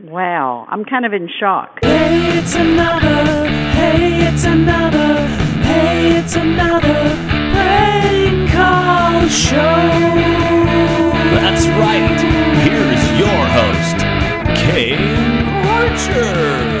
Wow, I'm kind of in shock. Hey, it's another. Hey, it's another. Hey, it's another prank call show. That's right. Here's your host, Kane Archer.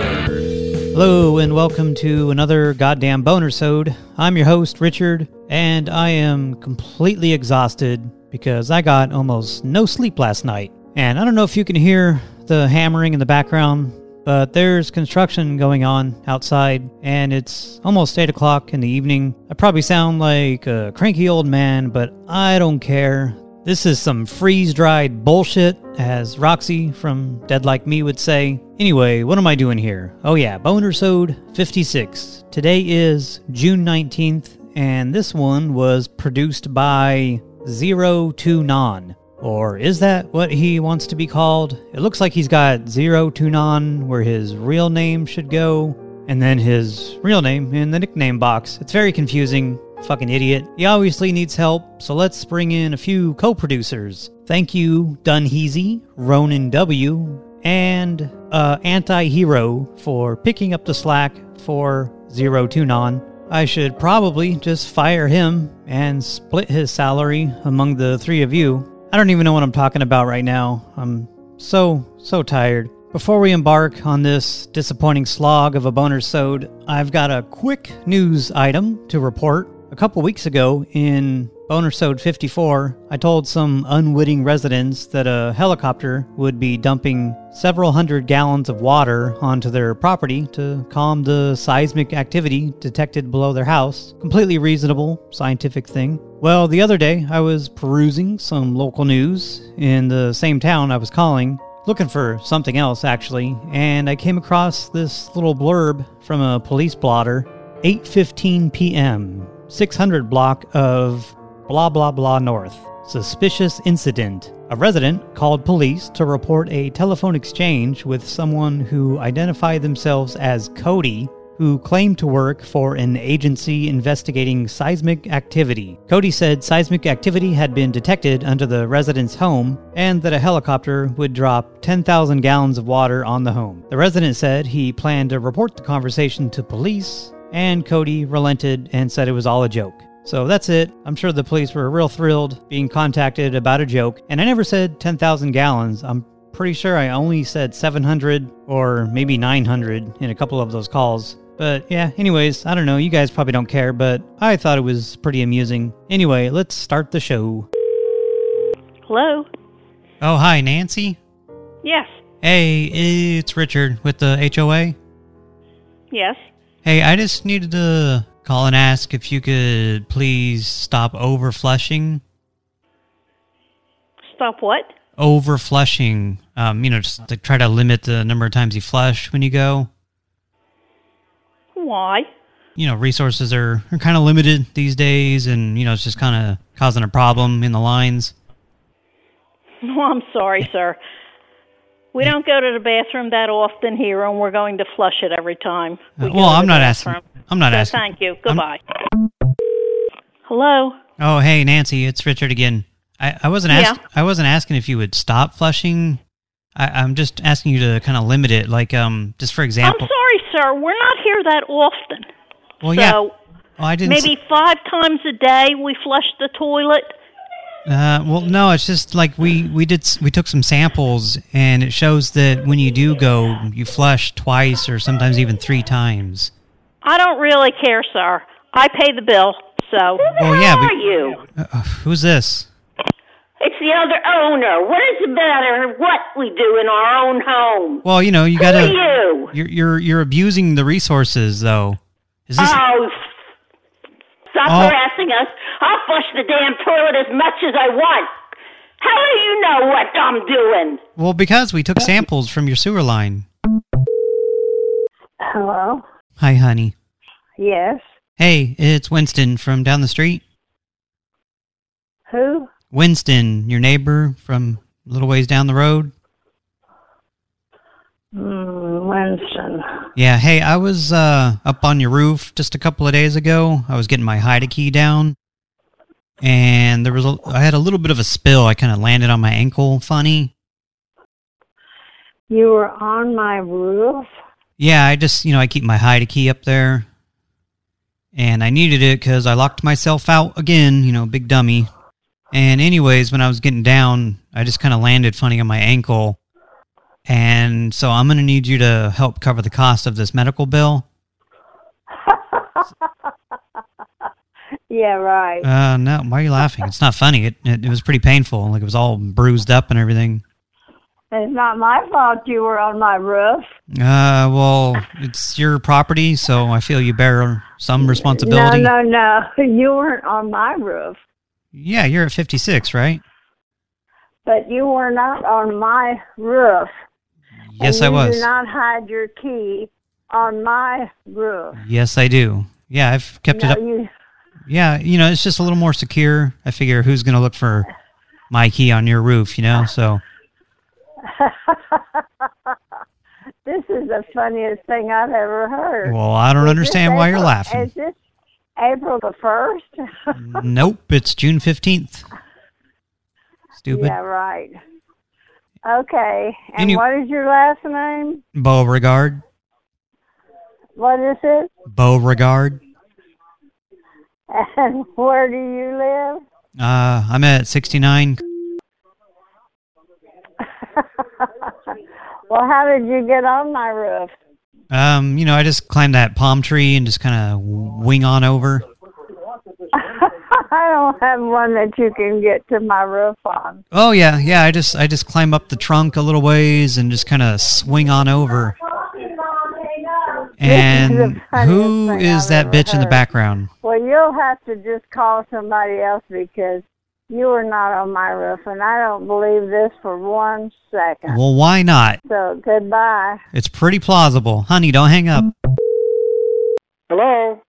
Hello and welcome to another goddamn boner sode. I'm your host Richard, and I am completely exhausted because I got almost no sleep last night. And I don't know if you can hear the hammering in the background, but there's construction going on outside, and it's almost 8 o'clock in the evening. I probably sound like a cranky old man, but I don't care. This is some freeze dried bullshit, as Roxy from Dead Like Me would say. Anyway, what am I doing here? Oh, yeah, Boner Sode 56. Today is June 19th, and this one was produced by Zero to Non. Or is that what he wants to be called? It looks like he's got Zero to Non where his real name should go, and then his real name in the nickname box. It's very confusing. Fucking idiot. He obviously needs help, so let's bring in a few co producers. Thank you, Dunheezy, Ronan W., and uh, Anti Hero for picking up the slack for Zero to Non. I should probably just fire him and split his salary among the three of you. I don't even know what I'm talking about right now. I'm so, so tired. Before we embark on this disappointing slog of a boner sode, I've got a quick news item to report. A couple weeks ago in Boner Sode 54, I told some unwitting residents that a helicopter would be dumping several hundred gallons of water onto their property to calm the seismic activity detected below their house. Completely reasonable, scientific thing. Well, the other day I was perusing some local news in the same town I was calling, looking for something else actually, and I came across this little blurb from a police blotter. 8:15 p.m. 600 block of blah blah blah north. Suspicious incident. A resident called police to report a telephone exchange with someone who identified themselves as Cody, who claimed to work for an agency investigating seismic activity. Cody said seismic activity had been detected under the resident's home and that a helicopter would drop 10,000 gallons of water on the home. The resident said he planned to report the conversation to police, and Cody relented and said it was all a joke. So that's it. I'm sure the police were real thrilled being contacted about a joke, and I never said 10,000 gallons. I'm pretty sure I only said 700 or maybe 900 in a couple of those calls. But yeah, anyways, I don't know. You guys probably don't care, but I thought it was pretty amusing. Anyway, let's start the show. Hello? Oh, hi, Nancy. Yes. Hey, it's Richard with the HOA. Yes. Hey, I just needed to call and ask if you could please stop overflushing. Stop what? Overflushing. Um, you know, just to try to limit the number of times you flush when you go. Why? You know, resources are, are kind of limited these days, and, you know, it's just kind of causing a problem in the lines. Oh, I'm sorry, sir. We don't go to the bathroom that often here, and we're going to flush it every time. we well, I'm not asking. I'm not So asking. Thank you. Goodbye. Hello? Oh, hey, Nancy, it's Richard again. I, I wasn't Yeah. ask, I wasn't asking if you would stop flushing. I, I'm just asking you to kind of limit it, like, um, just for example. I'm sorry, sir. We're not here that often. Well, so yeah. Well, I didn't. maybe five times a day we flush the toilet. Uh, well, no, it's just like we we did we took some samples and it shows that when you do go, you flush twice or sometimes even three times. I don't really care, sir. I pay the bill, so. Well, yeah, Who but are you? uh, uh, who's this? It's the other owner. What is does it matter what we do in our own home? Well, you know, you Who gotta. are you? You're you're you're abusing the resources, though. Is this? Oh, stop Oh. harassing us. I'll flush the damn toilet as much as I want. How do you know what I'm doing? Well, because we took samples from your sewer line. Hello? Hi, honey. Yes. Hey, it's Winston from down the street. Who? Winston, your neighbor from a little ways down the road. Mm, Winston. Yeah, hey, I was uh, up on your roof just a couple of days ago. I was getting my hide key down, and there was a, I had a little bit of a spill. I kind of landed on my ankle funny. You were on my roof? Yeah, I just, you know, I keep my hide key up there. And I needed it because I locked myself out again, you know, big dummy. And anyways, when I was getting down, I just kind of landed funny on my ankle. And so I'm going to need you to help cover the cost of this medical bill. Yeah, right. Uh, no, why are you laughing? It's not funny. It, it, it was pretty painful. Like, it was all bruised up and everything. It's not my fault you were on my roof. Uh, well, it's your property, so I feel you bear some responsibility. No, no, no. You weren't on my roof. Yeah, you're at 56, right? But you were not on my roof. Yes, I was. do not hide your key on my roof. Yes, I do. Yeah, I've kept no, it up. You, Yeah, you know, it's just a little more secure. I figure who's going to look for my key on your roof, you know? So, this is the funniest thing I've ever heard. well, I don't Is understand why you're laughing. Is this April the 1st? nope, it's June 15th. Stupid. yeah, right. Okay. And And you- what is your last name? Beauregard. What is it? Beauregard. And where do you live? Uh, I'm at 69. well, how did you get on my roof? Um, you know, I just climbed that palm tree and just kind of wing on over. I don't have one that you can get to my roof on. Oh yeah, yeah. I just I just climb up the trunk a little ways and just kind of swing on over. And the funniest who thing is I've that ever bitch in the background? Well, you'll have to just call somebody else because you are not on my roof, and I don't believe this for one second. Well, why not? So goodbye. It's pretty plausible. Honey, don't hang up. Hello.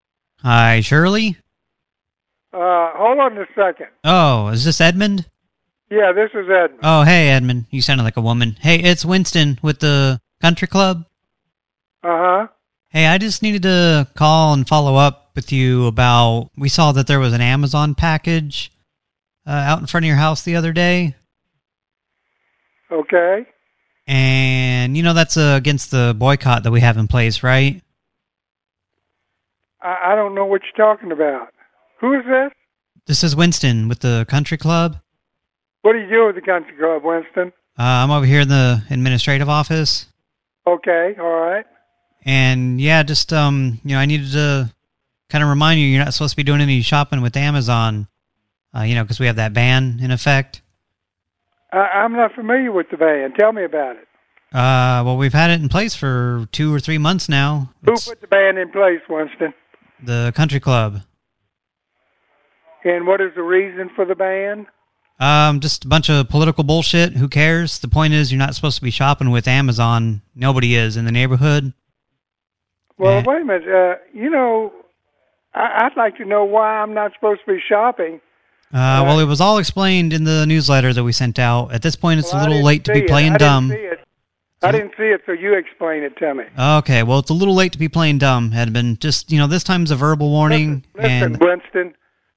Hi, Shirley. Uh, hold on a second. Oh, is this Edmund? Yeah, this is Edmund. Oh, hey, Edmund. You sounded like a woman. Hey, it's Winston with the country club. Uh huh. Hey, I just needed to call and follow up with you about. We saw that there was an Amazon package uh, out in front of your house the other day, Okay. and you know that's uh, against the boycott that we have in place, right? I, I don't know what you're talking about. Who is this? This is Winston with the country club. What do you do with the country club, Winston? Uh, I'm over here in the administrative office, Okay. All right. and yeah, just um, you know, I needed to kind of remind you you're not supposed to be doing any shopping with Amazon, uh, you know, because we have that ban in effect. I, I'm not familiar with the ban. Tell me about it. Uh, well, we've had it in place for two or three months now. Who It's put the ban in place, Winston? the country club. And what is the reason for the ban? Um, just a bunch of political bullshit. Who cares? The point is, you're not supposed to be shopping with Amazon. Nobody is in the neighborhood. Well, Yeah. wait a minute. Uh, you know, I, I'd like to know why I'm not supposed to be shopping. Uh, well, it was all explained in the newsletter that we sent out. At this point, it's Well, a little late to be it. playing I dumb. Didn't see it. I didn't see it, so you explain it to me. Okay, well, it's a little late to be playing dumb, Edmund. Just, you know, this time's a verbal warning. Listen, listen, and Winston,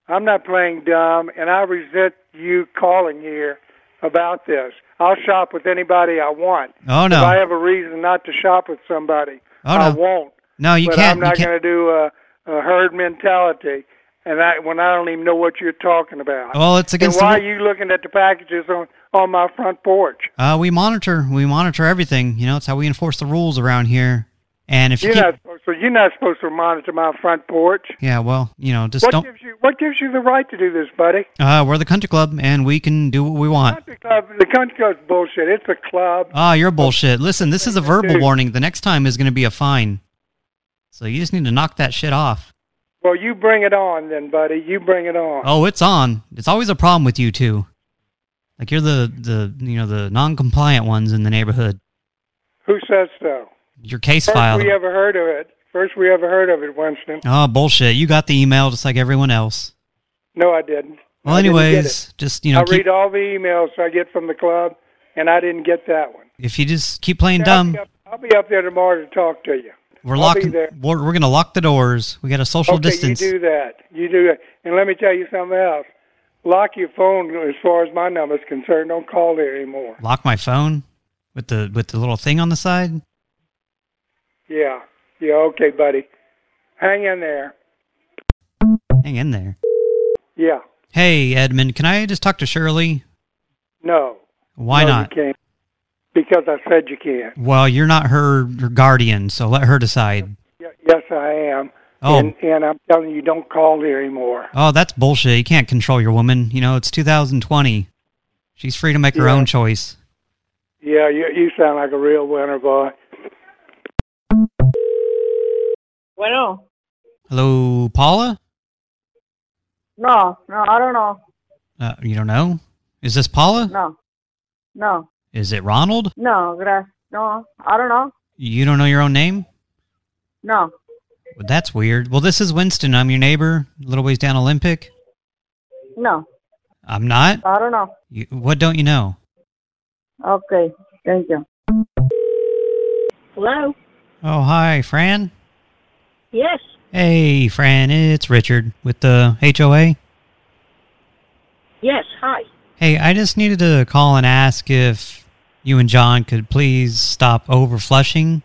I'm not playing dumb, and I resent you calling here about this. I'll shop with anybody I want. Oh, If. I have a reason not to shop with somebody, Oh, I no. won't. No, you but can't. I'm not going to do a, a herd mentality, and I, when I don't even know what you're talking about. Well, it's against. and why the... are you looking at the packages on on my front porch? Uh, we monitor. We monitor everything. You know, it's how we enforce the rules around here. And if you You're keep... not supposed to. You're not supposed to monitor my front porch. Yeah, well, you know, just What don't... gives you What gives you the right to do this, buddy? Uh, we're the country club, and we can do what we want. The Country club. The country club's bullshit. It's a club. Ah, you're bullshit. Listen, this is a verbal warning. The next time is going to be a fine. So you just need to knock that shit off. Well, you bring it on, then, buddy. You bring it on. Oh, it's on. It's always a problem with you two. Like you're the the you know the non-compliant ones in the neighborhood. Who says so? Your case First file. we ever heard of it. First we ever heard of it, Winston. Oh, bullshit. You got the email just like everyone else. No, I didn't. Well, I didn't anyways, just you know, I keep, read all the emails I get from the club, and I didn't get that one. if you just keep playing I'll dumb, be, up, I'll be up there tomorrow to talk to you. we're I'll locking. We're, we're going to lock the doors. We got a social okay, distance. you do that. You do that. And let me tell you something else. Lock your phone as far as my number is concerned. Don't call there anymore. Lock my phone. with the with the little thing on the side. Yeah. Yeah, okay, buddy. Hang in there. Hang in there. Yeah. Hey, Edmund, can I just talk to Shirley? No. Why no, not? Because I said you can't. Well, you're not her, her guardian, so let her decide. Yes, I am. Oh. And, and I'm telling you, don't call here anymore. Oh, that's bullshit. You can't control your woman. You know, it's 2020. She's free to make her own choice. Yeah, you, you sound like a real winner, boy. Bueno. Hello, Paula? No, no, I don't know. Uh, you don't know? Is this Paula? No. No. Is it Ronald? No, gracias. No, I don't know. You don't know your own name? No. Well, that's weird. Well, this is Winston. I'm your neighbor, a little ways down Olympic. No. I'm not? I don't know. You, what don't you know? Okay. Thank you. Hello? Oh, hi, Fran. Yes. Hey, Fran, it's Richard with the HOA. Yes. Hi. Hey, I just needed to call and ask if you and John could please stop overflushing.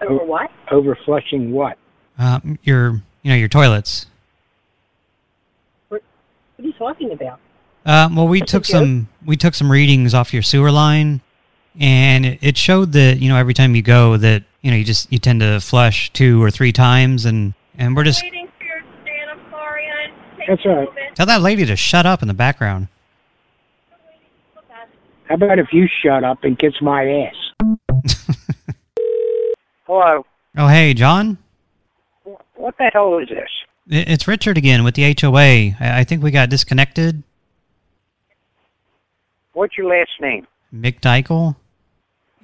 Over what? Overflushing what? Uh, your, you know, your toilets. What are you talking about? Uh, well, we took joke? some we took some readings off your sewer line, and it, it showed that you know every time you go that you know you just you tend to flush two or three times, and and we're just Waiting for your stand. I'm sorry. I That's all right. tell that lady to shut up in the background. How about if you shut up and kiss my ass? Hello. Oh, hey, John. What the hell is this? It's Richard again with the HOA. I, I think we got disconnected. What's your last name? Mick Deichel.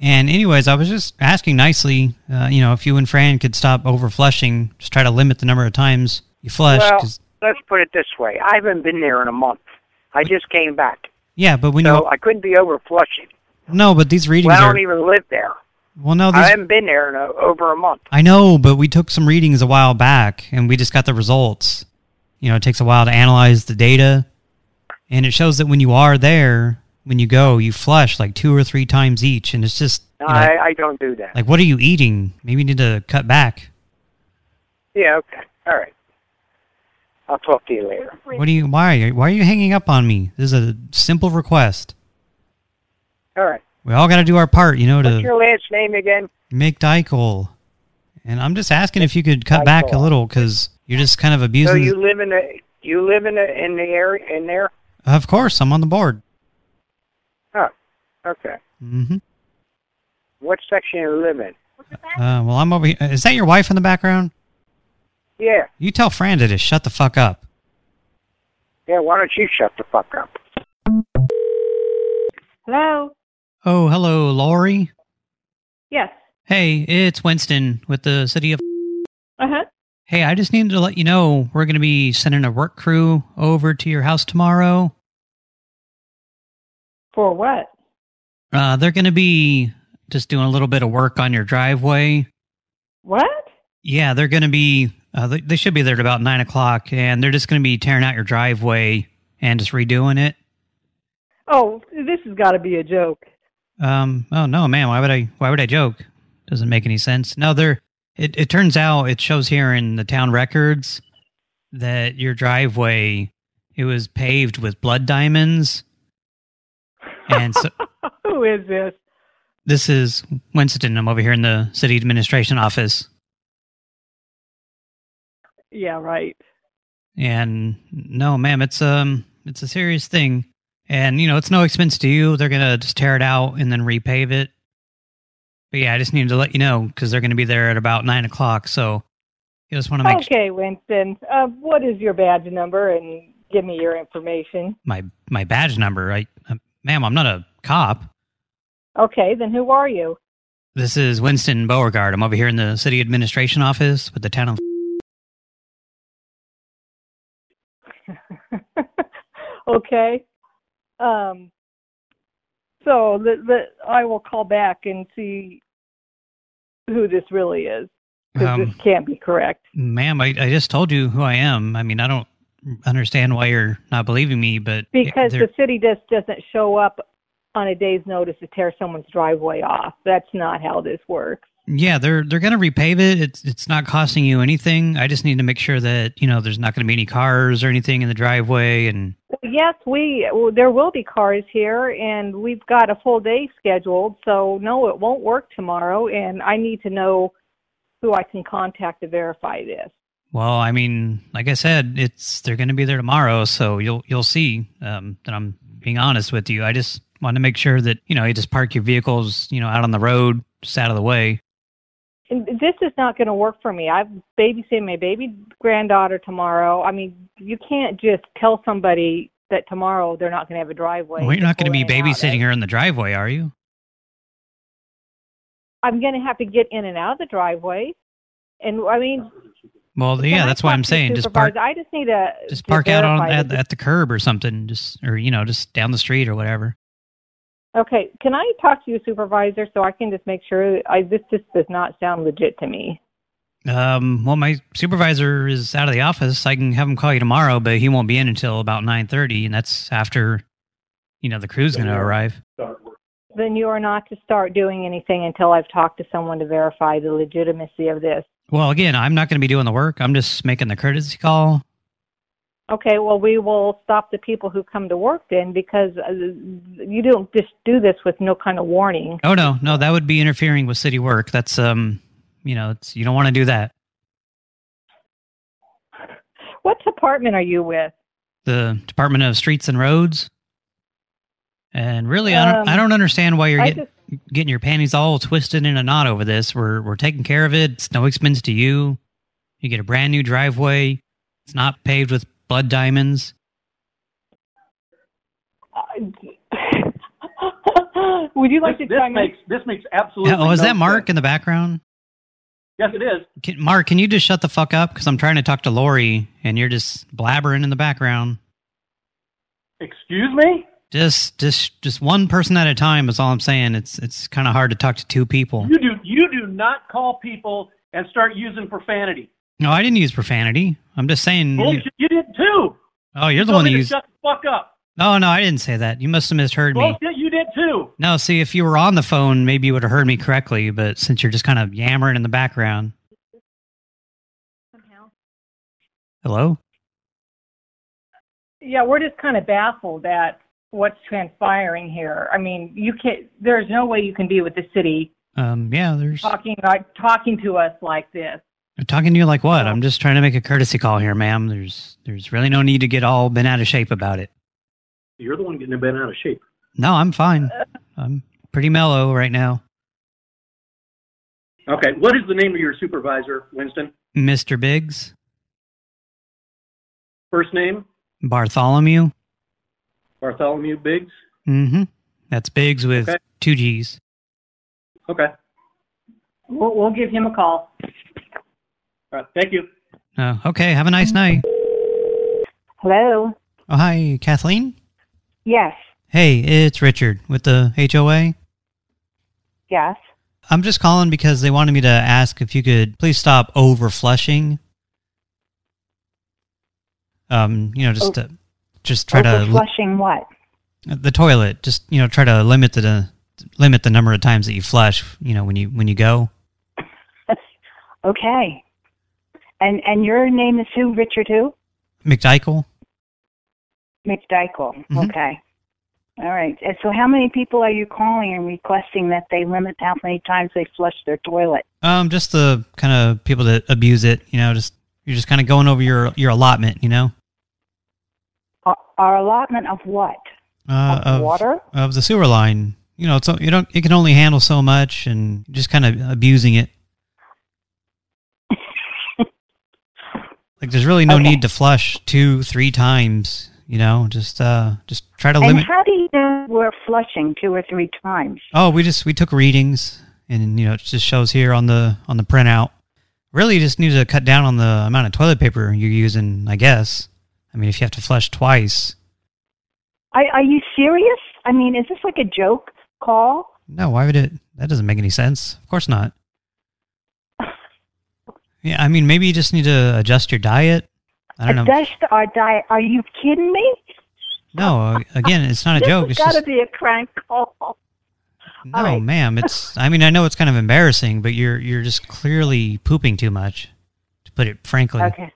And anyways, I was just asking nicely, uh, you know, if you and Fran could stop overflushing, just try to limit the number of times you flush. well, let's put it this way. I haven't been there in a month. I just came back. yeah, but when so you I couldn't be over flushing. no, but these readings Well, I don't even live there. well, no, I haven't been there in a, over a month. I know, but we took some readings a while back, and we just got the results. You know, it takes a while to analyze the data, and it shows that when you are there, when you go, you flush like two or three times each, and it's just you know, I, I don't do that. like, what are you eating? Maybe you need to cut back. yeah, okay. All right. I'll talk to you later. What do you? Why? are you- Why are you hanging up on me? This is a simple request. All right. We all got to do our part, you know, What's to your last name again? make Deichel. And I'm just asking if you could cut back a little, because you're just kind of abusing. So you live in the you live in the in the area in there? Of course, I'm on the board. Okay. hmm What section you live in? Uh, well, I'm over here. Is that your wife in the background? Yeah. You tell Fran to just shut the fuck up. Yeah, why don't you shut the fuck up? Hello? Oh, hello, Lori. Yes. Hey, it's Winston with the city of... Uh-huh. Hey, I just needed to let you know we're going to be sending a work crew over to your house tomorrow. For what? Uh, they're going to be just doing a little bit of work on your driveway. What? Yeah, they're going to be... Uh, they, they should be there at about 9 o'clock, and they're just going to be tearing out your driveway and just redoing it. Oh, this has got to be a joke. Um. Oh no, man. Why would I? Why would I joke? Doesn't make any sense. No, there. It it turns out it shows here in the town records that your driveway it was paved with blood diamonds, and so Who is this? this is Winston. I'm over here in the city administration office, Yeah, right. and no, ma'am, it's um it's a serious thing, and you know it's no expense to you. They're gonna just tear it out and then repave it. But yeah, I just needed to let you know because they're going to be there at about nine o'clock. So you just want to make Okay, Winston. Uh, what is your badge number and give me your information? my my badge number. I, uh, ma'am, I'm not a cop. Okay, then who are you? This is Winston Beauregard. I'm over here in the city administration office with the town of. okay. Um, so the, the, I will call back and see who this really is. Um, this can't be correct. Ma'am, I, I just told you who I am. I mean, I don't understand why you're not believing me, but Because the city just doesn't show up on a day's notice to tear someone's driveway off. That's not how this works. yeah, they're they're going to repave it. It's it's not costing you anything. I just need to make sure that you know there's not going to be any cars or anything in the driveway, and Yes, we well, there will be cars here, and we've got a full day scheduled. So no, it won't work tomorrow, and I need to know who I can contact to verify this. Well, I mean, like I said, it's they're going to be there tomorrow, so you'll you'll see um, that I'm being honest with you. I just want to make sure that you know you just park your vehicles you know out on the road, just out of the way. This is not going to work for me. I'm babysitting my baby granddaughter tomorrow. I mean, you can't just tell somebody that tomorrow they're not going to have a driveway. Well, you're not going to be pull in and out babysitting her in the driveway, are you? I'm going to have to get in and out of the driveway, and I mean, Well, can yeah, I that's why I'm saying just park? I just need to just park out on at, at the curb or something, just or you know just down the street or whatever. Okay, can I talk to your supervisor so I can just make sure I this just does not sound legit to me. Um, well, my supervisor is out of the office. I can have him call you tomorrow, but he won't be in until about nine thirty, and that's after you know the crew's going to arrive. Then you are not to start doing anything until I've talked to someone to verify the legitimacy of this. Well, again, I'm not going to be doing the work. I'm just making the courtesy call. Okay, well we will stop the people who come to work then because uh, you don't just do this with no kind of warning. Oh no, no, that would be interfering with city work. That's um, you know, it's you don't want to do that. What department are you with? The Department of Streets and Roads. And really, I don't, Um, I don't understand why you're I getting getting your panties all twisted in a knot over this. We're we're taking care of it. It's no expense to you. You get a brand new driveway. It's not paved with blood diamonds. Would you like this, to this chime in? makes this makes absolutely. oh, is no that Mark sense. in the background? Yes, it is. Can, Mark, can you just shut the fuck up? Because I'm trying to talk to Lori, and you're just blabbering in the background. Excuse me. Just, just, just one person at a time is all I'm saying. It's, it's kind of hard to talk to two people. You do you do not call people and start using profanity. No, I didn't use profanity. I'm just saying. You, Bullshit, you did too. oh, you're the one me that to used. Shut the fuck up. Oh no, I didn't say that. You must have misheard me. Bullshit, you did too. No, see, if you were on the phone, maybe you would have heard me correctly. But since you're just kind of yammering in the background, hello. Yeah, we're just kind of baffled at what's transpiring here. I mean, you can't. There's no way you can be with the city Um, yeah, there's talking like talking to us like this. talking to you like what? I'm just trying to make a courtesy call here, ma'am. There's, there's really no need to get all bent out of shape about it. You're the one getting bent out of shape. No, I'm fine. I'm pretty mellow right now, Okay, what is the name of your supervisor, Winston? Mister Biggs, First name Bartholomew. Bartholomew Biggs. Mm-hmm. That's Biggs with Okay. two G's. Okay. We'll, we'll give him a call. All right. Thank you. Oh, okay. Have a nice night. Hello. Oh, hi, Kathleen. Yes. Hey, it's Richard with the HOA. Yes. I'm just calling because they wanted me to ask if you could please stop over flushing. Um, you know, just Oh. to, just try to Flushing what? the toilet. Just you know, try to limit the limit the number of times that you flush. You know, when you when you go. Okay. And and your name is who? Richard who? McDykel. McDykel. Mhm. Okay. All right. And so how many people are you calling and requesting that they limit how many times they flush their toilet? Um, just the kind of people that abuse it. You know, just you're just kind of going over your your allotment. You know, Our, our allotment of what? uh, Of water? of the sewer line. You know, it's you don't it can only handle so much, and just kind of abusing it. like, there's really no Okay. need to flush two, three times. You know, just uh, just try to And limit. how do you know we're flushing two or three times? Oh, we just we took readings, and you know, it just shows here on the on the printout. Really, you just need to cut down on the amount of toilet paper you're using. I guess. I mean, if you have to flush twice, Are, are you serious? I mean, is this like a joke call? no. Why would it? That doesn't make any sense. Of course not. Yeah, I mean, maybe you just need to adjust your diet. I don't know. Adjust our diet. Are you kidding me? No, uh, again, it's not a joke. It's got to be a crank call. no, ma'am. It's. I mean, I know it's kind of embarrassing, but you're you're just clearly pooping too much, to put it frankly. Okay.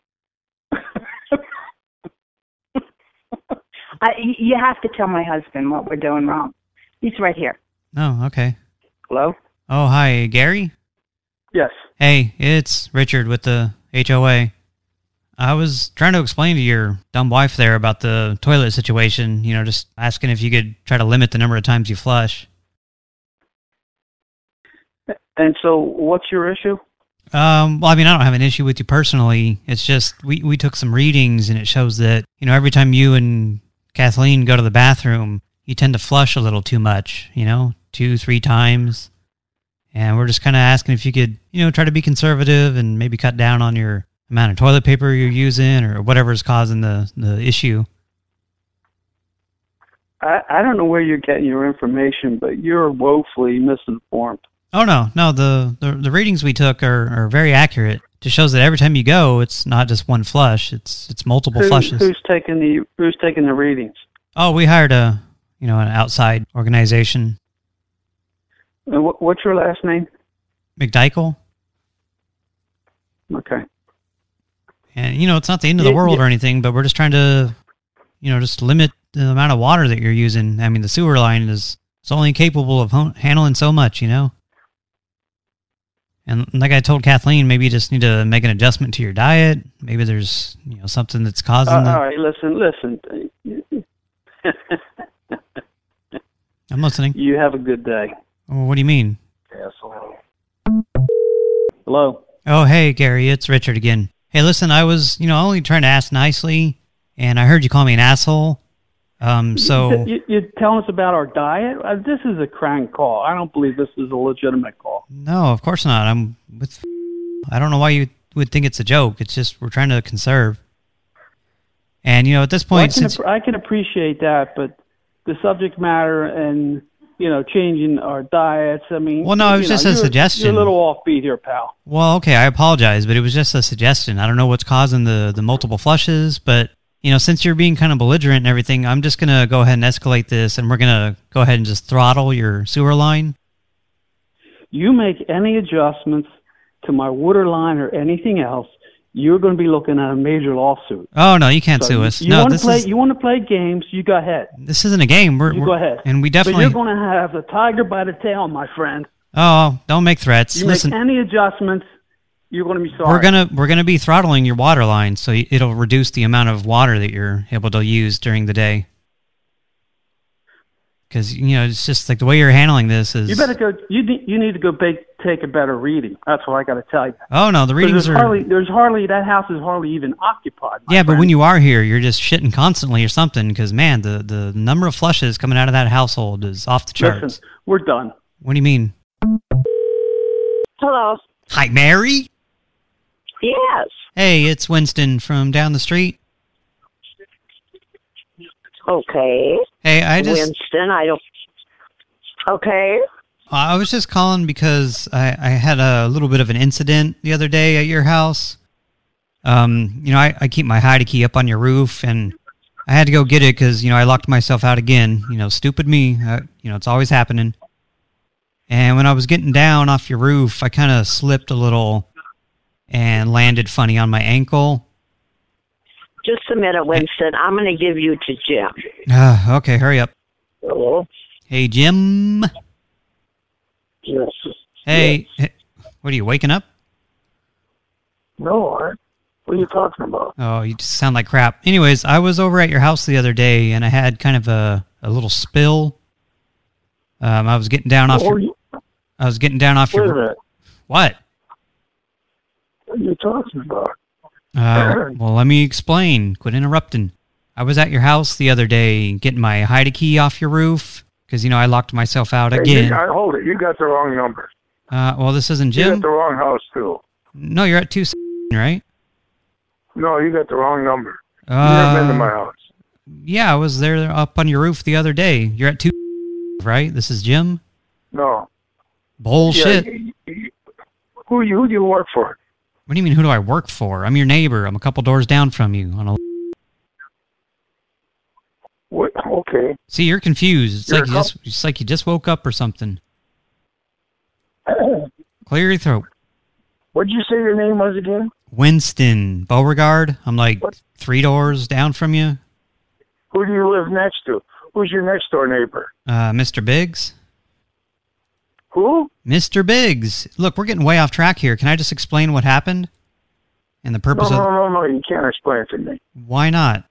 I, y- you have to tell my husband what we're doing wrong. He's right here. Oh, okay. Hello? Oh, hi, Gary. Yes. Hey, it's Richard with the HOA. I was trying to explain to your dumb wife there about the toilet situation, you know, just asking if you could try to limit the number of times you flush. And so, what's your issue? Um, well, I mean, I don't have an issue with you personally. It's just we, we took some readings and it shows that, you know, every time you and Kathleen go to the bathroom, you tend to flush a little too much, you know, two, three times. And we're just kind of asking if you could, you know, try to be conservative and maybe cut down on your amount of toilet paper you're using or whatever is causing the, the issue. I, I don't know where you're getting your information, but you're woefully misinformed. Oh, no, no, the, the, the readings we took are, are very accurate. It just shows that every time you go, it's not just one flush, it's it's multiple Who- flushes. Who's taking the Who's taking the readings? Oh, we hired a, you know, an outside organization, uh, what, what's your last name? McDykel. Okay. And, you know, it's not the end of the Yeah, world yeah. or anything, but we're just trying to, you know, just limit the amount of water that you're using. I mean, the sewer line is it's only capable of handling so much, you know? And like I told Kathleen, maybe you just need to make an adjustment to your diet. Maybe there's, you know, something that's causing Uh, the... all right. Listen. Listen. I'm listening. You have a good day. Well, what do you mean? Asshole. Hello. Oh, hey, Gary, it's Richard again. Hey, listen, I was, you know, only trying to ask nicely, and I heard you call me an asshole. Um, so... you, you're telling us about our diet? Uh, this is a crank call. I don't believe this is a legitimate call. No, of course not. I'm with. I don't know why you would think it's a joke. It's just we're trying to conserve. And you know, at this Well, I point, can since I can appreciate that, but the subject matter and you know changing our diets. I mean, Well, no, it was just know, a you're- suggestion. You're a little offbeat here, pal. well, okay, I apologize, but it was just a suggestion. I don't know what's causing the the multiple flushes, but you know, since you're being kind of belligerent and everything, I'm just gonna go ahead and escalate this, and we're gonna go ahead and just throttle your sewer line. You make any adjustments to my water line or anything else, you're going to be looking at a major lawsuit. Oh no, you can't So sue us. You no, want to this play? is You want to play games? You go ahead. this isn't a game. We're, You we're go ahead. and we definitely... But you're going to have the tiger by the tail, my friend. oh, don't make threats. You Listen, make any adjustments, you're going to be sorry. We're gonna we're gonna be throttling your water line, so it'll reduce the amount of water that you're able to use during the day. Because you know it's just like the way you're handling this is. You better go. You need, you need to go bake, take a better reading. That's what I got to tell you. Oh no, the readings there's are. hardly there's hardly that house is hardly even occupied. my yeah, but when you are here, you're just shitting constantly or something. Because man, the the number of flushes coming out of that household is off the charts. listen, we're done. What do you mean? Hello. Hi, Mary. Yes. Hey, it's Winston from down the street. Okay. Hey, I just Winston, I don't. Okay. I was just calling because I, I had a little bit of an incident the other day at your house. Um, you know, I, I keep my hide key up on your roof, and I had to go get it because, you know, I locked myself out again. You know, stupid me. Uh, you know, it's always happening. And when I was getting down off your roof, I kind of slipped a little and landed funny on my ankle. Just a minute, Winston. I'm going to give you to Jim. Uh, okay, hurry up. Hello. Hey, Jim. Yes. Hey, hey, what are you, waking up? No, I, what are you talking about? Oh, you just sound like crap. Anyways, I was over at your house the other day, and I had kind of a, a little spill. Um, I was getting down off Oh, your... you- I was getting down off Wait your... What? You talking about? Uh, well, let me explain. Quit interrupting. I was at your house the other day getting my hide key off your roof because, you know, I locked myself out Hey, you again. got- hold it. You got the wrong number. Uh, well, this isn't You Jim. got the wrong house too. No, you're at two, right? No, you got the wrong number. you never been to Uh, my house. Yeah, I was there up on your roof the other day. You're at two, right? This is Jim. No. Bullshit. Yeah, you- you- who you who do you work for? What do you mean, who do I work for? I'm your neighbor. I'm a couple doors down from you. On a What? Okay. See, you're confused. It's You're like you just it's like you just woke up or something. Clear your throat. What'd you say your name was again? Winston Beauregard. I'm like three doors down from you. Who do you live next to? Who's your next door neighbor? Uh, Mr. Biggs? Who? Mr. Biggs. Look, we're getting way off track here. Can I just explain what happened? And the purpose no, of... no, no. You can't explain it to me. Why not?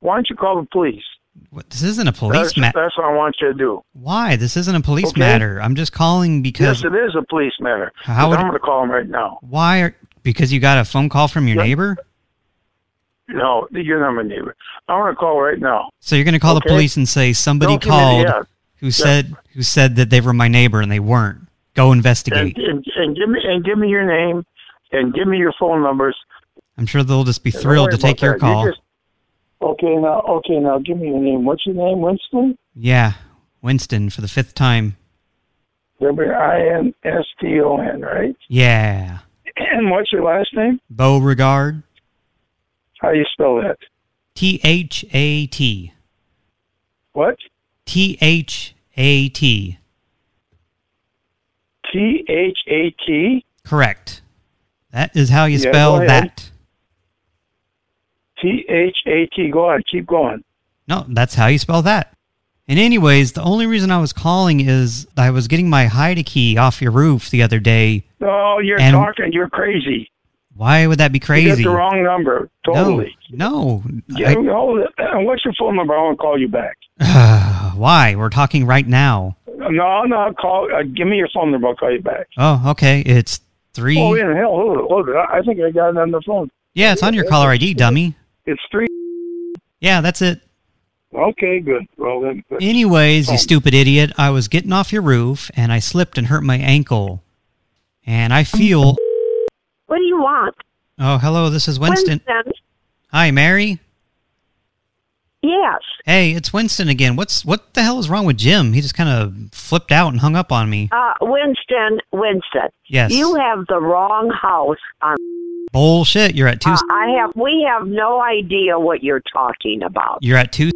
Why don't you call the police? What, this isn't a police matter. that's what I want you to do. Why? This isn't a police Okay. matter. I'm just calling because... yes, it is a police matter. How would- I'm going to call him right now. Why? Are, because you got a phone call from your neighbor? No, you're not my neighbor. I want to call right now. So you're going to call the police and say somebody Don't give me the called yeah. Who said who said that they were my neighbor and they weren't. Go investigate. and, and give me and give me your name and give me your phone numbers. I'm sure they'll just be thrilled to take your that. Call. just- okay, now okay, now give me your name. What's your name? Winston? Yeah, Winston for the fifth time. W I N S T O N, right? Yeah, And what's your last name? Beauregard. How do you spell that? T H A T. What? T H A T. T H A T Correct. That is how you Yeah, spell that. T H A T. Go on, keep going. No, that's how you spell that. And anyways, the only reason I was calling is I was getting my hide key off your roof the other day. Oh, you're And- talking. You're crazy. Why would that be You crazy? got the wrong number. Totally. No, hold it. What's your phone number? I want to call you back. No. Why? We're talking right now. No, no, call. Uh, give me your phone number. I'll call you back. Oh, okay. It's three. Oh, yeah, hell, hold it, hold it. I I think I got it on the phone. Yeah, it's on your caller ID, dummy. It's three. Yeah, that's it. Okay, good. Well then. good. Anyways, you stupid idiot, I was getting off your roof and I slipped and hurt my ankle. And I feel. What do you want? Oh, hello, this is Winston. Winston? Hi, Mary. Yes. Hey, it's Winston again. What's what the hell is wrong with Jim? He just kind of flipped out and hung up on me. Uh, Winston, Winston. Yes. You have the wrong house on. Bullshit. You're at two. Uh, I have. We have no idea what you're talking about. You're at two.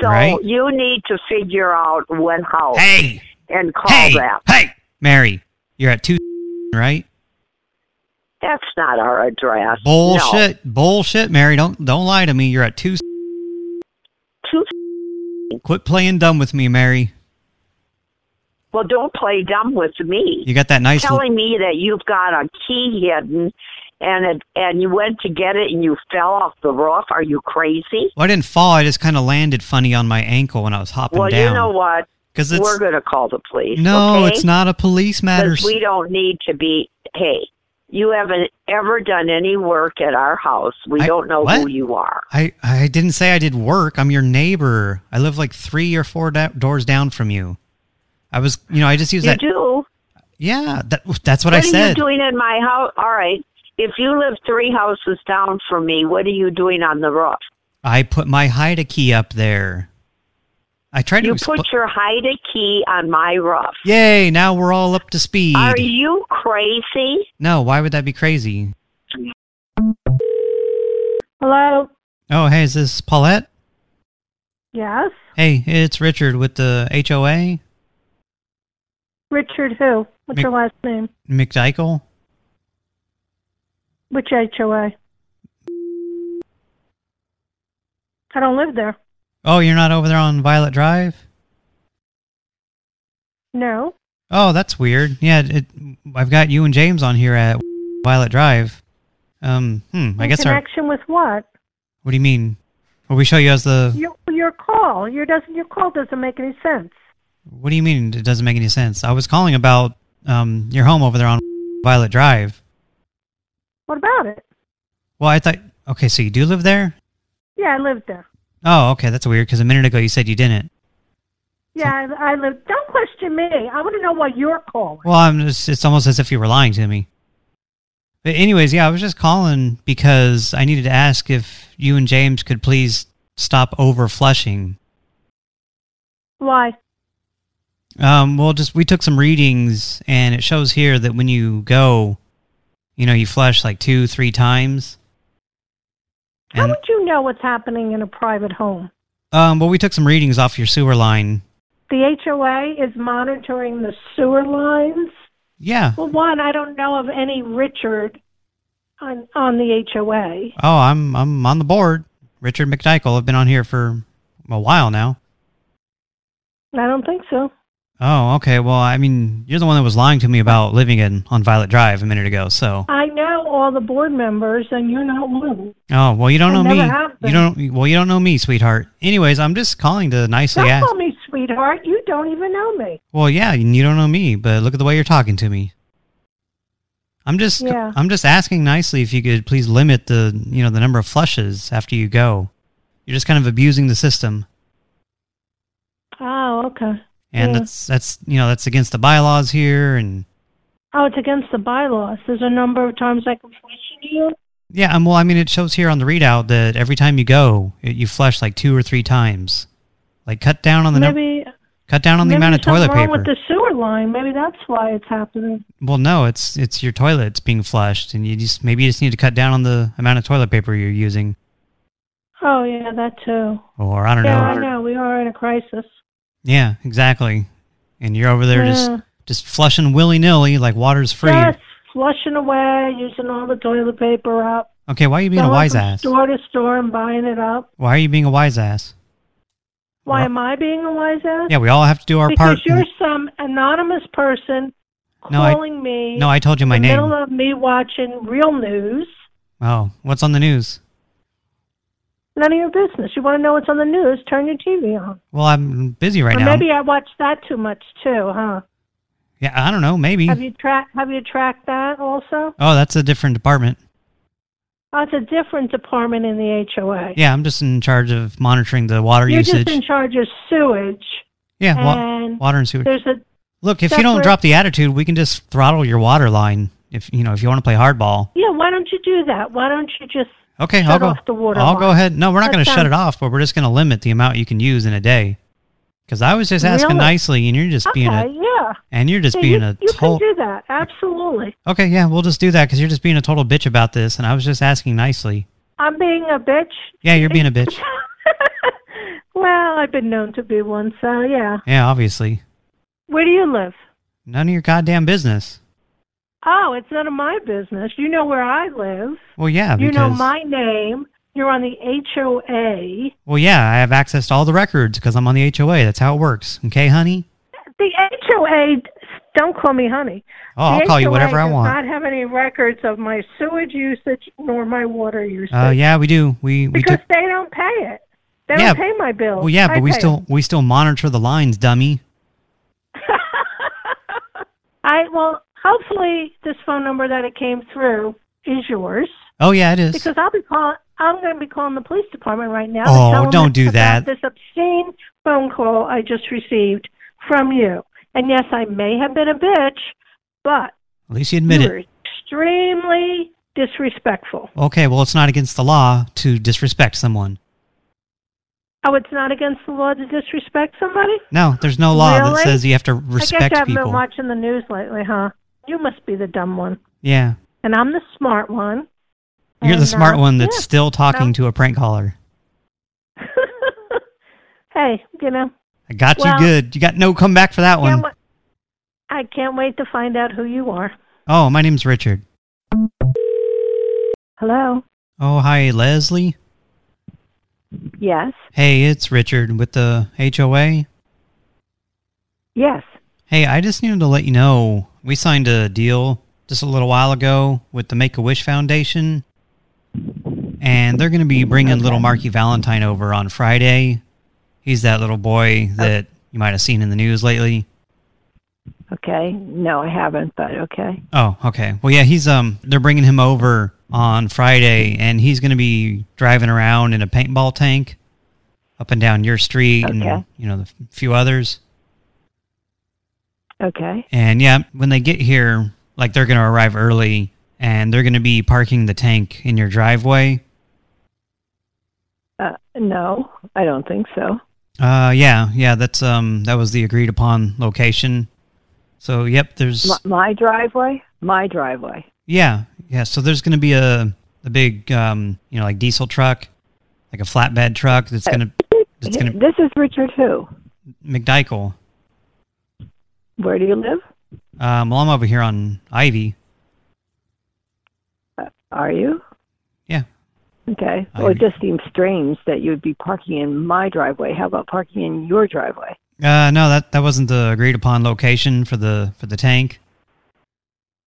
So right? you need to figure out what house. Hey. And call Hey. that. Hey. Mary, you're at two. Right? That's not our address. Bullshit. Bullshit, Mary. Don't don't lie to me. You're at two. Two. Quit playing dumb with me, Mary. Well, don't play dumb with me. You got that nice. telling me that you've got a key hidden, and it, and you went to get it and you fell off the roof. Are you crazy? Well, I didn't fall. I just kind of landed funny on my ankle when I was hopping well, down. you know what? Cause we're going to call the police. no, okay? it's not a police matter. we don't need to be. Hey, you haven't ever done any work at our house. We I- don't know who you are. I, I didn't say I did work. I'm your neighbor. I live like three or four da- doors down from you. I was, you know, I just You that. do. Yeah, that, that's what, What I are said. you doing in my house? All right. If you live three houses down from me, what are you doing on the roof? I put my hide key up there. I tried to You expl- put your hide a key on my roof. Yay, now we're all up to speed. Are you crazy? No, why would that be crazy? Hello? Oh, hey, is this Paulette? Yes? Hey, it's Richard with the HOA, Richard who? What's Mc- your last name? McDykel. Which HOA? I don't live there. Oh, you're not over there on Violet Drive? No. Oh, that's weird. Yeah, it, I've got you and James on here at Violet Drive. Um, hmm, I In guess our... connection with what? What do you mean? Will we show you as the... Your your call. Your doesn't your call doesn't make any sense. What do you mean it doesn't make any sense? I was calling about um your home over there on Violet Drive. What about it? Well, I thought... Okay, so you do live there? Yeah, I live there. Oh, okay, that's weird, because a minute ago you said you didn't. Yeah, I, I live. Don't question me. I want to know why you're calling. Well, I'm just, it's almost as if you were lying to me. But anyways, yeah, I was just calling because I needed to ask if you and James could please stop over flushing. Why? Um, well, just we took some readings, and it shows here that when you go you know, you flush like two, three times. How And, would you know what's happening in a private home? um, well, we took some readings off your sewer line. The HOA is monitoring the sewer lines. Yeah. Well, one, I don't know of any Richard on on the HOA. Oh, I'm I'm on the board. Richard McNichol. I've been on here for a while now. I don't think so. Oh, okay. Well, I mean, you're the one that was lying to me about living in on Violet Drive a minute ago. So, I know all the board members, and you're not one of them. oh, well, you don't I know me. You don't. Well, you don't know me, sweetheart. Anyways, I'm just calling to nicely Don't ask. call me sweetheart. You don't even know me. Well, yeah, you don't know me, but look at the way you're talking to me. I'm just Yeah. I'm just asking nicely if you could please limit the, you know, the number of flushes after you go. You're just kind of abusing the system. Oh, okay. And Yeah. that's that's, you know, that's against the bylaws here and Oh, it's against the bylaws. There's a number of times I can question you. yeah, um, well, I mean, it shows here on the readout that every time you go, it, you flush like two or three times. Like cut down on the num- Maybe cut down on the maybe amount of something toilet wrong paper. with the sewer line. Maybe that's why it's happening. Well, no, it's it's your toilet that's being flushed, and you just maybe you just need to cut down on the amount of toilet paper you're using, Oh yeah, that too. or I don't yeah, know. I know. We are in a crisis. Yeah, exactly. And you're over there Yeah. just just flushing willy nilly like water's free. Just flushing away, using all the toilet paper up. Okay, why are you being a wise ass? Store to store and buying it up. Why are you being a wise ass? Why am I being a wise ass? Yeah, we all have to do our because part. you're some anonymous person No, I- calling me. no, I told you my in the name. middle of me watching real news. Oh, what's on the news? None of your business. You want to know what's on the news? Turn your TV on. Well, I'm busy right or now. maybe I watched that too much too, huh? Yeah, I don't know. Maybe. Have you track? Have you tracked that also? Oh, that's a different department. Oh, it's a different department in the HOA. Yeah, I'm just in charge of monitoring the water You're usage. just in charge of sewage. yeah, wa- water and sewage. There's a Look, if you don't drop the attitude, we can just throttle your water line. If you know, if you want to play hardball. yeah. Why don't you do that? Why don't you just Okay, shut I'll go. off the water? I'll line? go ahead. No, we're not going to shut it off, but we're just going to limit the amount you can use in a day. Because I was just asking Really? nicely, and you're just being a yeah. and you're just Yeah, being you, a you total. can do that. Absolutely. Okay, yeah, we'll just do that because you're just being a total bitch about this, and I was just asking nicely. I'm being a bitch. Yeah, you're being a bitch. Well, I've been known to be one, so yeah. Yeah, obviously. Where do you live? None of your goddamn business. Oh, it's none of my business. You know where I live. Well, yeah, you know my name. You're on the HOA. well, yeah, I have access to all the records because I'm on the HOA. That's how it works. Okay, honey. The HOA, don't call me honey. Oh, I'll call you whatever I want. not have any records of my sewage usage nor my water usage. Uh, yeah, we do. We we because they don't pay it. They Yeah, don't pay my bills. Well, yeah, I but we still it. we still monitor the lines, dummy. I well, hopefully this phone number that it came through is yours. Oh yeah, it is. Because I'll be calling. I'm going to be calling the police department right now. Oh, don't do that. This obscene phone call I just received from you. And yes, I may have been a bitch, but At least you admit you were it. extremely disrespectful. Okay, well, it's not against the law to disrespect someone. Oh, it's not against the law to disrespect somebody. No, there's no law Really? that says you have to respect. I guess you haven't people. been watching the news lately, huh? You must be the dumb one, Yeah, and I'm the smart one. you're the smart uh, one that's yeah. still talking No. to a prank caller. Hey, you know, I got Well, you good. You got no comeback for that one. I can't wait to find out who you are. Oh, my name's Richard. Hello. Oh, hi, Leslie. Yes. Hey, it's Richard with the HOA. Yes. Hey, I just needed to let you know we signed a deal just a little while ago with the Make-A-Wish Foundation. And they're going to be bringing little Marky Valentine over on Friday. He's that little boy that you might have seen in the news lately. Okay. No, I haven't, but okay. Oh, okay. Well, yeah, he's um they're bringing him over on Friday and he's going to be driving around in a paintball tank up and down your street and you know the few others. Okay. And yeah, when they get here, like they're going to arrive early and they're going to be parking the tank in your driveway. Uh, no, I don't think so. Uh yeah, yeah, that's um that was the agreed upon location. So, yep, there's My, my driveway? My driveway. yeah, Yeah, so there's going to be a a big, um, you know, like diesel truck, like a flatbed truck that's going to that's to This is Richard who? McDykel. Where do you live? Um, well, I'm over here on Ivy. Are you? Yeah. Okay. Well, it just seems strange that you would be parking in my driveway. How about parking in your driveway? Uh, no, that that wasn't the agreed upon location for the for the tank.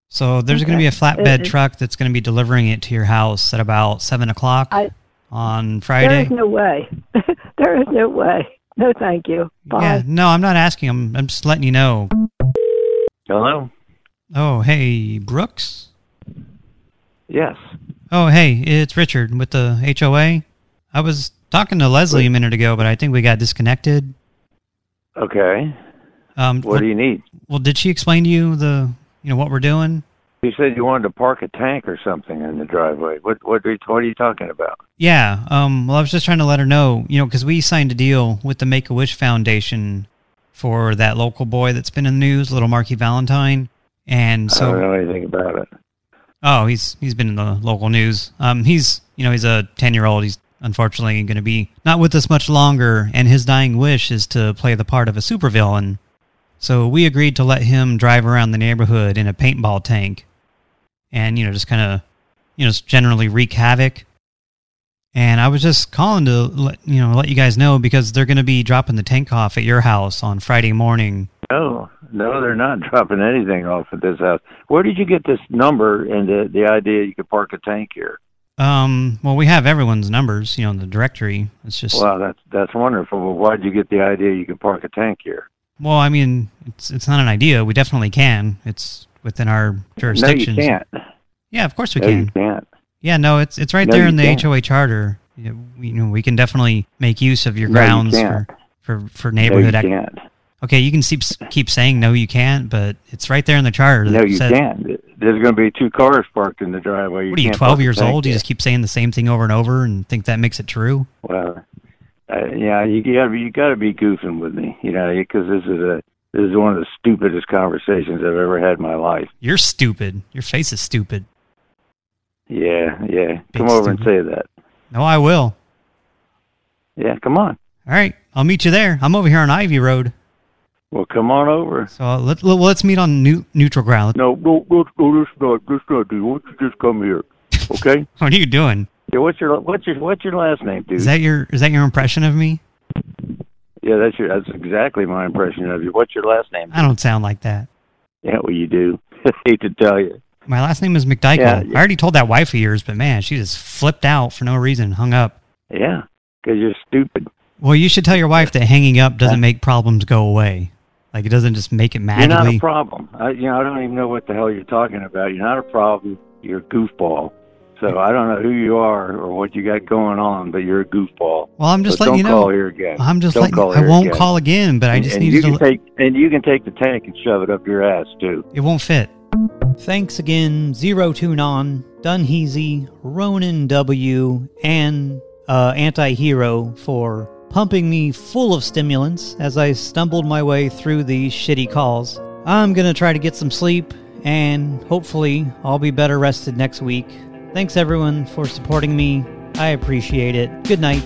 So there's going to be a flatbed Uh, truck that's going to be delivering it to your house at about seven o'clock on Friday. is no way. there is no way. No, thank you. Bye. Yeah, no, I'm not asking. I'm I'm just letting you know. Hello? Oh, hey, Brooks. Yes. Oh, hey, it's Richard with the HOA. I was talking to Leslie a minute ago, but I think we got disconnected. Okay. Um, What do you need? Well, did she explain to you the, you know, what we're doing? You said you wanted to park a tank or something in the driveway. What what are you, what are you talking about? Yeah. Um. Well, I was just trying to let her know, you know, because we signed a deal with the Make a Wish Foundation for that local boy that's been in the news, little Marky Valentine, and so I don't know anything about it. oh, he's he's been in the local news. Um. He's you know he's a ten year old. He's unfortunately going to be not with us much longer, and his dying wish is to play the part of a supervillain. So we agreed to let him drive around the neighborhood in a paintball tank, and you know just kind of you know just generally wreak havoc. And I was just calling to let you know let you guys know because they're going to be dropping the tank off at your house on Friday morning. No, no, they're not dropping anything off at this house. Where did you get this number and the the idea you could park a tank here? Um, well, we have everyone's numbers, you know, in the directory. It's just Wow, that's that's wonderful. Well, why'd you get the idea you could park a tank here? well, I mean, it's it's not an idea. We definitely can. It's within our jurisdictions. No, you can't. Yeah, of course we no, can. you can't. Yeah, no, it's it's right No, there in the can't. HOA charter. You know, we, you know, we can definitely make use of your No, you grounds for, for for neighborhood. no, you can't. Okay, you can keep keep saying no, you can't, but it's right there in the charter. No, you can't. There's going to be two cars parked in the driveway. What are you, 12 years old? You just keep saying the same thing over and over and think that makes it true? Well, uh, yeah, you gotta be you gotta be goofing with me, you know, because this is a this is one of the stupidest conversations I've ever had in my life. You're stupid. Your face is stupid. Yeah, yeah. Big Come over and say that. No, I will. Yeah, come on. All right, I'll meet you there. I'm over here on Ivy Road. Well, come on over. So uh, let, let, let's meet on new, neutral ground. No, no, no, no, this not this not dude. Why don't you just come here, okay? What are you doing? yeah, what's your what's your what's your last name, dude? Is that your is that your impression of me? Yeah, that's your that's exactly my impression of you. What's your last name? I don't sound like that. Yeah, well, you do. I Hate to tell you. My last name is McDykel. Yeah, I already told that wife of yours, but man, she just flipped out for no reason, hung up. Yeah, because you're stupid. Well, you should tell your wife that hanging up doesn't make problems go away. Like it doesn't just make it magically. You're not a problem. I, you know, I don't even know what the hell you're talking about. You're not a problem. You're a goofball. So I don't know who you are or what you got going on, but you're a goofball. Well, I'm just So letting don't you know. call here again. I'm just Don't letting. call I won't again. call again, but I just need you to. take and you can take the tank and shove it up your ass too. It won't fit. Thanks again, Zero Tunon, Dunheasy, Ronan W, and uh, Anti-Hero for pumping me full of stimulants as I stumbled my way through these shitty calls. I'm gonna try to get some sleep, and hopefully I'll be better rested next week. Thanks everyone for supporting me. I appreciate it. Good night.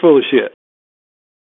Full of shit.